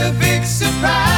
a big surprise.